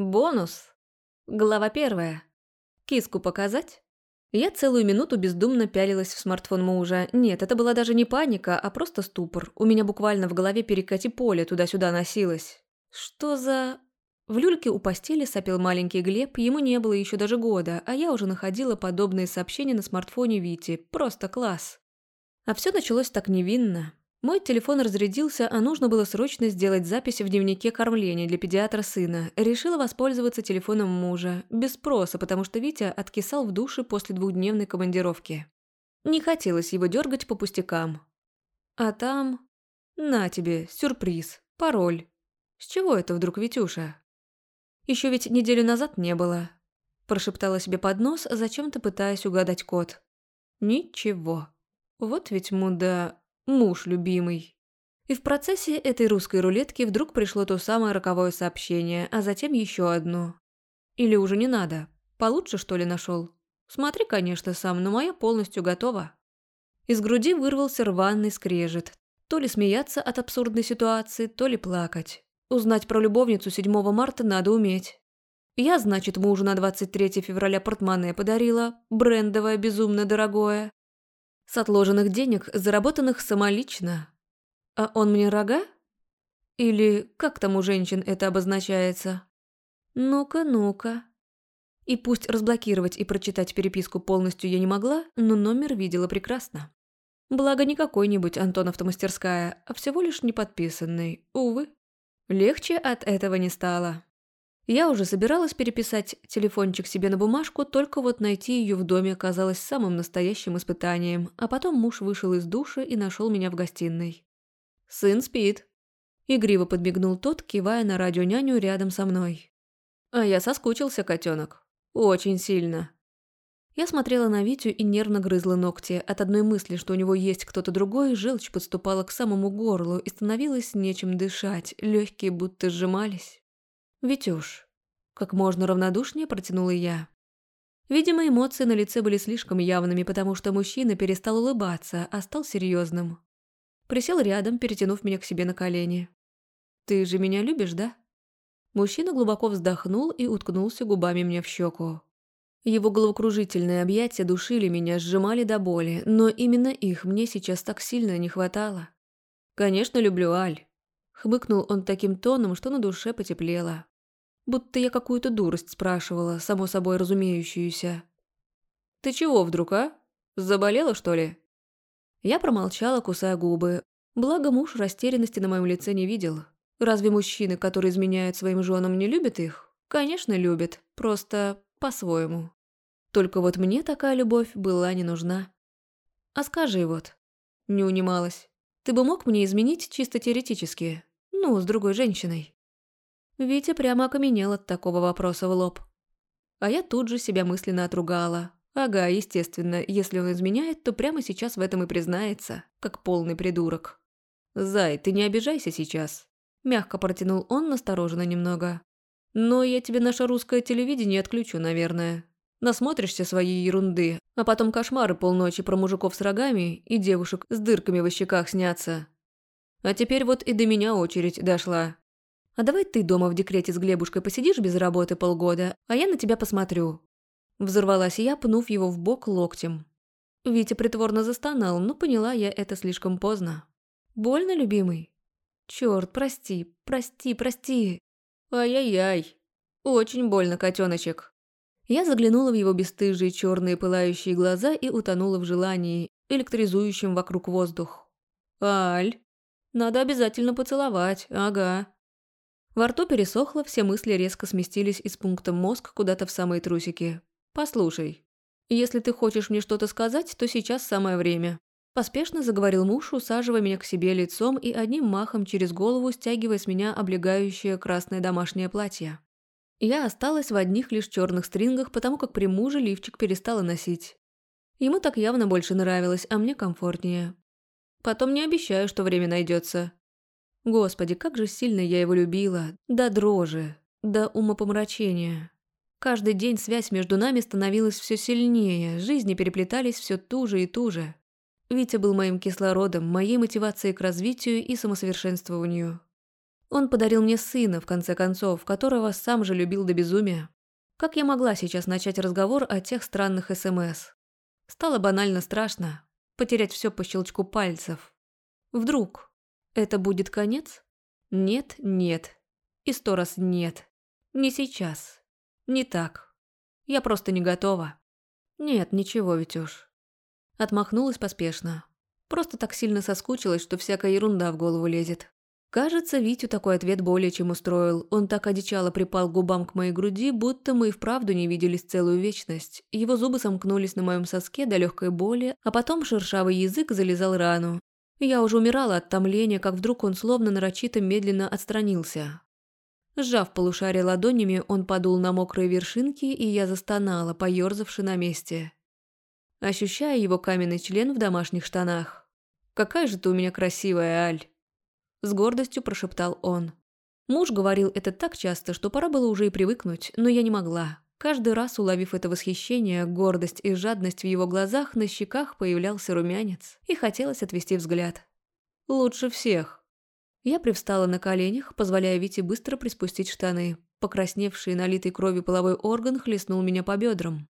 Бонус. Глава первая. Киску показать? Я целую минуту бездумно пялилась в смартфон мужа. Нет, это была даже не паника, а просто ступор. У меня буквально в голове перекати поле туда-сюда носилось. Что за... В люльке у постели сопел маленький Глеб, ему не было еще даже года, а я уже находила подобные сообщения на смартфоне Вити. Просто класс. А все началось так невинно. Мой телефон разрядился, а нужно было срочно сделать запись в дневнике кормления для педиатра сына. Решила воспользоваться телефоном мужа. Без спроса, потому что Витя откисал в душе после двухдневной командировки. Не хотелось его дергать по пустякам. А там... На тебе, сюрприз, пароль. С чего это вдруг, Витюша? Еще ведь неделю назад не было. Прошептала себе под нос, зачем-то пытаясь угадать код. Ничего. Вот ведь муда муж любимый. И в процессе этой русской рулетки вдруг пришло то самое роковое сообщение, а затем еще одно. Или уже не надо? Получше, что ли, нашел? Смотри, конечно, сам, но моя полностью готова. Из груди вырвался рваный скрежет. То ли смеяться от абсурдной ситуации, то ли плакать. Узнать про любовницу 7 марта надо уметь. Я, значит, мужу на 23 февраля портмоне подарила, брендовое, безумно дорогое. С отложенных денег, заработанных самолично. А он мне рога? Или как там у женщин это обозначается? Ну-ка, ну-ка. И пусть разблокировать и прочитать переписку полностью я не могла, но номер видела прекрасно. Благо не какой-нибудь Антон автомастерская, а всего лишь неподписанный, увы. Легче от этого не стало. Я уже собиралась переписать телефончик себе на бумажку, только вот найти ее в доме оказалось самым настоящим испытанием, а потом муж вышел из души и нашел меня в гостиной. «Сын спит», – игриво подмигнул тот, кивая на радионяню рядом со мной. «А я соскучился, котенок. Очень сильно». Я смотрела на Витю и нервно грызла ногти. От одной мысли, что у него есть кто-то другой, желчь подступала к самому горлу и становилось нечем дышать, легкие будто сжимались. «Витюш», – как можно равнодушнее протянула я. Видимо, эмоции на лице были слишком явными, потому что мужчина перестал улыбаться, а стал серьезным. Присел рядом, перетянув меня к себе на колени. «Ты же меня любишь, да?» Мужчина глубоко вздохнул и уткнулся губами мне в щеку. Его головокружительные объятия душили меня, сжимали до боли, но именно их мне сейчас так сильно не хватало. «Конечно, люблю Аль», — хмыкнул он таким тоном, что на душе потеплело будто я какую-то дурость спрашивала, само собой разумеющуюся. «Ты чего вдруг, а? Заболела, что ли?» Я промолчала, кусая губы. Благо муж растерянности на моем лице не видел. Разве мужчины, которые изменяют своим женам, не любят их? Конечно, любят, просто по-своему. Только вот мне такая любовь была не нужна. А скажи вот, не унималась, ты бы мог мне изменить чисто теоретически? Ну, с другой женщиной. Витя прямо окаменел от такого вопроса в лоб. А я тут же себя мысленно отругала. Ага, естественно, если он изменяет, то прямо сейчас в этом и признается, как полный придурок. «Зай, ты не обижайся сейчас», – мягко протянул он настороженно немного. «Но я тебе наше русское телевидение отключу, наверное. Насмотришься своей ерунды, а потом кошмары полночи про мужиков с рогами и девушек с дырками в щеках снятся. А теперь вот и до меня очередь дошла. А давай ты дома в декрете с Глебушкой посидишь без работы полгода, а я на тебя посмотрю». Взорвалась я, пнув его в бок локтем. Витя притворно застонал, но поняла я это слишком поздно. «Больно, любимый?» «Чёрт, прости, прости, прости!» «Ай-яй-яй! Очень больно, котеночек!» Я заглянула в его бесстыжие черные пылающие глаза и утонула в желании, электризующем вокруг воздух. «Аль, надо обязательно поцеловать, ага!» Во рту пересохло, все мысли резко сместились из пункта мозг куда-то в самые трусики. «Послушай, если ты хочешь мне что-то сказать, то сейчас самое время». Поспешно заговорил муж, усаживая меня к себе лицом и одним махом через голову стягивая с меня облегающее красное домашнее платье. Я осталась в одних лишь черных стрингах, потому как при муже лифчик перестала носить. Ему так явно больше нравилось, а мне комфортнее. Потом не обещаю, что время найдется. Господи, как же сильно я его любила, до дрожи, до умопомрачения. Каждый день связь между нами становилась все сильнее, жизни переплетались все туже и туже. Витя был моим кислородом, моей мотивацией к развитию и самосовершенствованию. Он подарил мне сына, в конце концов, которого сам же любил до безумия. Как я могла сейчас начать разговор о тех странных СМС? Стало банально страшно потерять все по щелчку пальцев. Вдруг это будет конец? Нет, нет. И сто раз нет. Не сейчас. Не так. Я просто не готова. Нет, ничего, Витюш. Отмахнулась поспешно. Просто так сильно соскучилась, что всякая ерунда в голову лезет. Кажется, Витю такой ответ более чем устроил. Он так одичало припал губам к моей груди, будто мы и вправду не виделись целую вечность. Его зубы сомкнулись на моем соске до легкой боли, а потом шершавый язык залезал рану. Я уже умирала от томления, как вдруг он словно нарочито медленно отстранился. Сжав полушарие ладонями, он подул на мокрые вершинки, и я застонала, поёрзавши на месте. Ощущая его каменный член в домашних штанах. «Какая же ты у меня красивая, Аль!» С гордостью прошептал он. Муж говорил это так часто, что пора было уже и привыкнуть, но я не могла. Каждый раз, уловив это восхищение, гордость и жадность в его глазах, на щеках появлялся румянец, и хотелось отвести взгляд. «Лучше всех». Я привстала на коленях, позволяя Вите быстро приспустить штаны. Покрасневший, налитый кровью половой орган хлестнул меня по бедрам.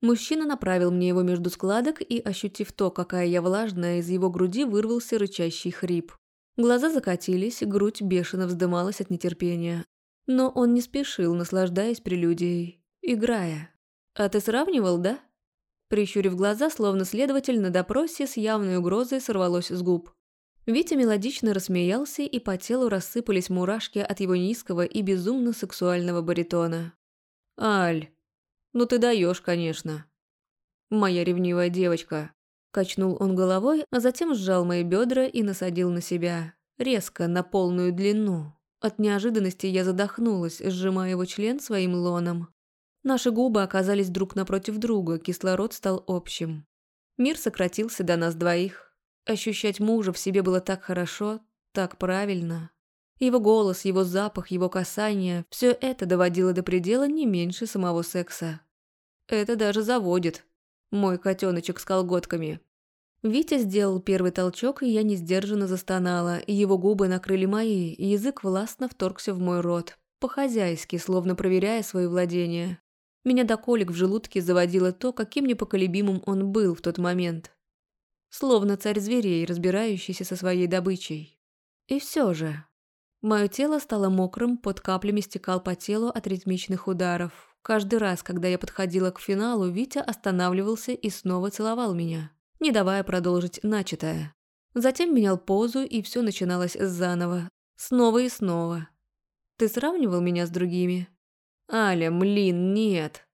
Мужчина направил мне его между складок, и, ощутив то, какая я влажная, из его груди вырвался рычащий хрип. Глаза закатились, грудь бешено вздымалась от нетерпения. Но он не спешил, наслаждаясь прелюдией, играя. «А ты сравнивал, да?» Прищурив глаза, словно следователь на допросе с явной угрозой сорвалось с губ. Витя мелодично рассмеялся, и по телу рассыпались мурашки от его низкого и безумно сексуального баритона. «Аль, ну ты даешь, конечно. Моя ревнивая девочка». Качнул он головой, а затем сжал мои бедра и насадил на себя. Резко, на полную длину. От неожиданности я задохнулась, сжимая его член своим лоном. Наши губы оказались друг напротив друга, кислород стал общим. Мир сократился до нас двоих. Ощущать мужа в себе было так хорошо, так правильно. Его голос, его запах, его касание – все это доводило до предела не меньше самого секса. Это даже заводит, мой котеночек с колготками. Витя сделал первый толчок, и я несдержанно застонала. Его губы накрыли мои, и язык властно вторгся в мой рот. По-хозяйски, словно проверяя свои владения. Меня до колик в желудке заводило то, каким непоколебимым он был в тот момент. Словно царь зверей, разбирающийся со своей добычей. И все же. Мое тело стало мокрым, под каплями стекал по телу от ритмичных ударов. Каждый раз, когда я подходила к финалу, Витя останавливался и снова целовал меня, не давая продолжить начатое. Затем менял позу, и все начиналось заново. Снова и снова. «Ты сравнивал меня с другими?» «Аля, млин, нет!»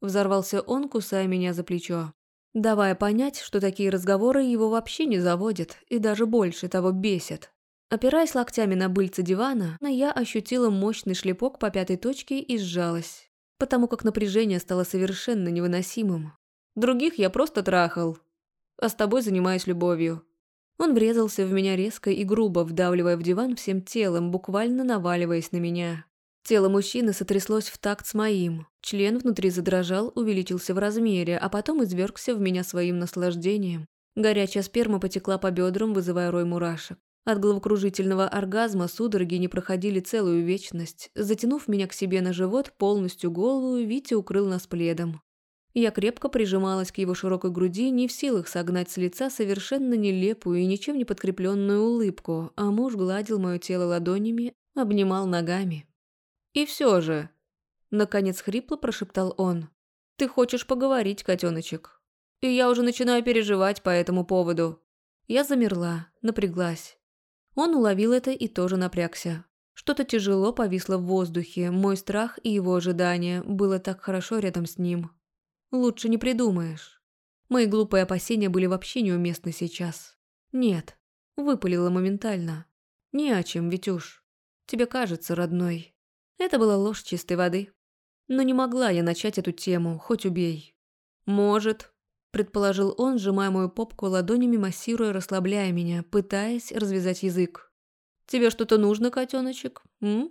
Взорвался он, кусая меня за плечо. Давая понять, что такие разговоры его вообще не заводят, и даже больше того бесят. Опираясь локтями на быльце дивана, я ощутила мощный шлепок по пятой точке и сжалась потому как напряжение стало совершенно невыносимым. Других я просто трахал, а с тобой занимаюсь любовью. Он врезался в меня резко и грубо, вдавливая в диван всем телом, буквально наваливаясь на меня. Тело мужчины сотряслось в такт с моим. Член внутри задрожал, увеличился в размере, а потом извергся в меня своим наслаждением. Горячая сперма потекла по бедрам, вызывая рой мурашек. От головокружительного оргазма судороги не проходили целую вечность. Затянув меня к себе на живот, полностью голову, Витя укрыл нас пледом. Я крепко прижималась к его широкой груди, не в силах согнать с лица совершенно нелепую и ничем не подкрепленную улыбку, а муж гладил мое тело ладонями, обнимал ногами. «И все же...» — наконец хрипло прошептал он. «Ты хочешь поговорить, котеночек? И я уже начинаю переживать по этому поводу». Я замерла, напряглась. Он уловил это и тоже напрягся. Что-то тяжело повисло в воздухе, мой страх и его ожидание было так хорошо рядом с ним. Лучше не придумаешь. Мои глупые опасения были вообще неуместны сейчас. Нет, выпалила моментально. Не о чем, Витюш. Тебе кажется, родной. Это была ложь чистой воды. Но не могла я начать эту тему, хоть убей. Может, предположил он, сжимая мою попку ладонями, массируя, расслабляя меня, пытаясь развязать язык. «Тебе что-то нужно, котеночек? М?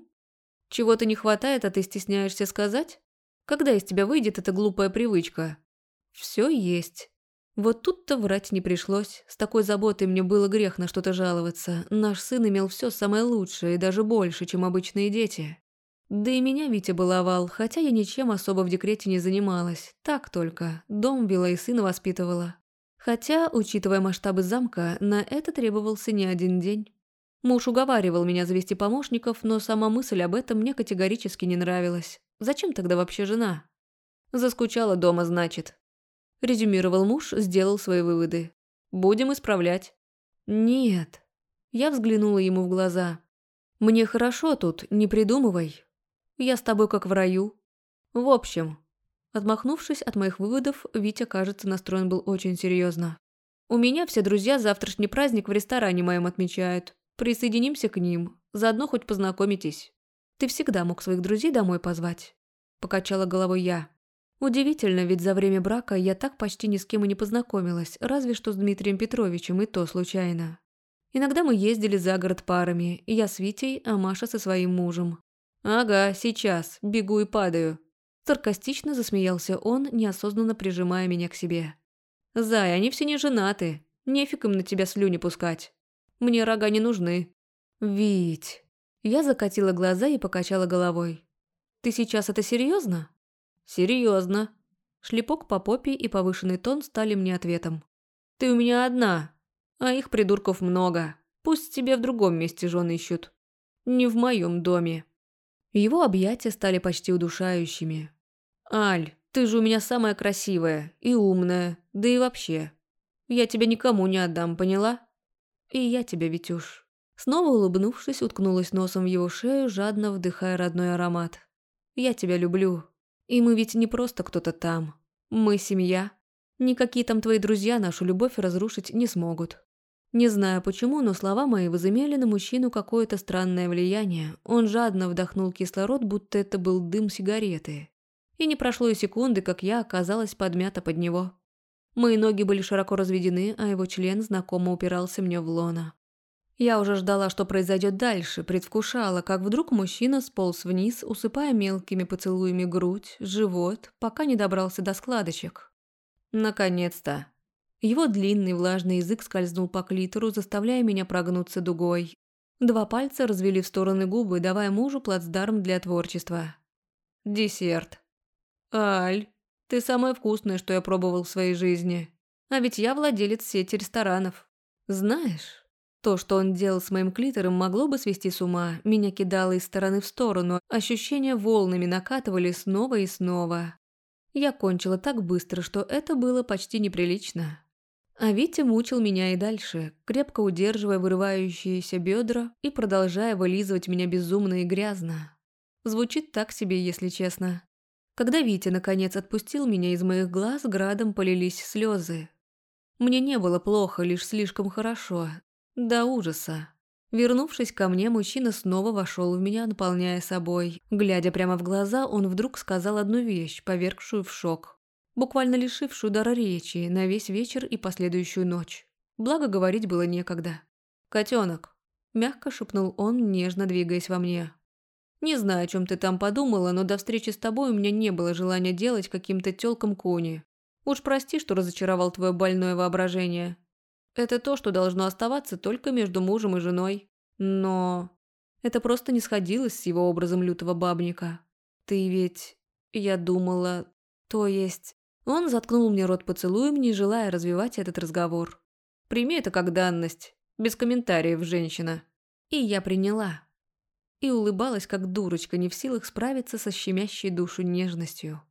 Чего-то не хватает, а ты стесняешься сказать? Когда из тебя выйдет эта глупая привычка?» «Все есть», – Вот тут-то врать не пришлось. С такой заботой мне было грех на что-то жаловаться. Наш сын имел все самое лучшее и даже больше, чем обычные дети. Да и меня Витя баловал, хотя я ничем особо в декрете не занималась. Так только. Дом вела и сына воспитывала. Хотя, учитывая масштабы замка, на это требовался не один день. Муж уговаривал меня завести помощников, но сама мысль об этом мне категорически не нравилась. Зачем тогда вообще жена? Заскучала дома, значит. Резюмировал муж, сделал свои выводы. «Будем исправлять». «Нет». Я взглянула ему в глаза. «Мне хорошо тут, не придумывай. Я с тобой как в раю. В общем...» Отмахнувшись от моих выводов, Витя, кажется, настроен был очень серьезно. «У меня все друзья завтрашний праздник в ресторане моем отмечают. Присоединимся к ним, заодно хоть познакомитесь. Ты всегда мог своих друзей домой позвать». Покачала головой я. Удивительно, ведь за время брака я так почти ни с кем и не познакомилась, разве что с Дмитрием Петровичем, и то случайно. Иногда мы ездили за город парами, я с Витей, а Маша со своим мужем. «Ага, сейчас, бегу и падаю». Саркастично засмеялся он, неосознанно прижимая меня к себе. «Зай, они все не женаты. Нефиг им на тебя слюни пускать. Мне рога не нужны». «Вить...» Я закатила глаза и покачала головой. «Ты сейчас это серьезно? «Серьезно». Шлепок по попе и повышенный тон стали мне ответом. «Ты у меня одна, а их придурков много. Пусть тебе в другом месте жен ищут. Не в моем доме». Его объятия стали почти удушающими. «Аль, ты же у меня самая красивая и умная, да и вообще. Я тебя никому не отдам, поняла? И я тебя, Витюш». Снова улыбнувшись, уткнулась носом в его шею, жадно вдыхая родной аромат. «Я тебя люблю, и мы ведь не просто кто-то там. Мы семья. Никакие там твои друзья нашу любовь разрушить не смогут. Не знаю почему, но слова мои возымели на мужчину какое-то странное влияние. Он жадно вдохнул кислород, будто это был дым сигареты. И не прошло и секунды, как я оказалась подмята под него. Мои ноги были широко разведены, а его член знакомо упирался мне в лона. Я уже ждала, что произойдет дальше, предвкушала, как вдруг мужчина сполз вниз, усыпая мелкими поцелуями грудь, живот, пока не добрался до складочек. Наконец-то. Его длинный влажный язык скользнул по клитору, заставляя меня прогнуться дугой. Два пальца развели в стороны губы, давая мужу плацдарм для творчества. Десерт. Аль, ты самое вкусное, что я пробовал в своей жизни. А ведь я владелец сети ресторанов. Знаешь... То, что он делал с моим клитором, могло бы свести с ума. Меня кидало из стороны в сторону, ощущения волнами накатывали снова и снова. Я кончила так быстро, что это было почти неприлично. А Витя мучил меня и дальше, крепко удерживая вырывающиеся бедра и продолжая вылизывать меня безумно и грязно. Звучит так себе, если честно. Когда Витя наконец отпустил меня из моих глаз, градом полились слезы. Мне не было плохо, лишь слишком хорошо, до ужаса. Вернувшись ко мне, мужчина снова вошел в меня, наполняя собой. Глядя прямо в глаза, он вдруг сказал одну вещь, повергшую в шок. Буквально лишившую дара речи на весь вечер и последующую ночь. Благо говорить было некогда. «Котенок», – мягко шепнул он, нежно двигаясь во мне. «Не знаю, о чем ты там подумала, но до встречи с тобой у меня не было желания делать каким-то тёлком кони. Уж прости, что разочаровал твое больное воображение. Это то, что должно оставаться только между мужем и женой. Но... Это просто не сходилось с его образом лютого бабника. Ты ведь... Я думала... То есть... Он заткнул мне рот поцелуем, не желая развивать этот разговор. Прими это как данность. Без комментариев, женщина. И я приняла. И улыбалась, как дурочка, не в силах справиться со щемящей душу нежностью.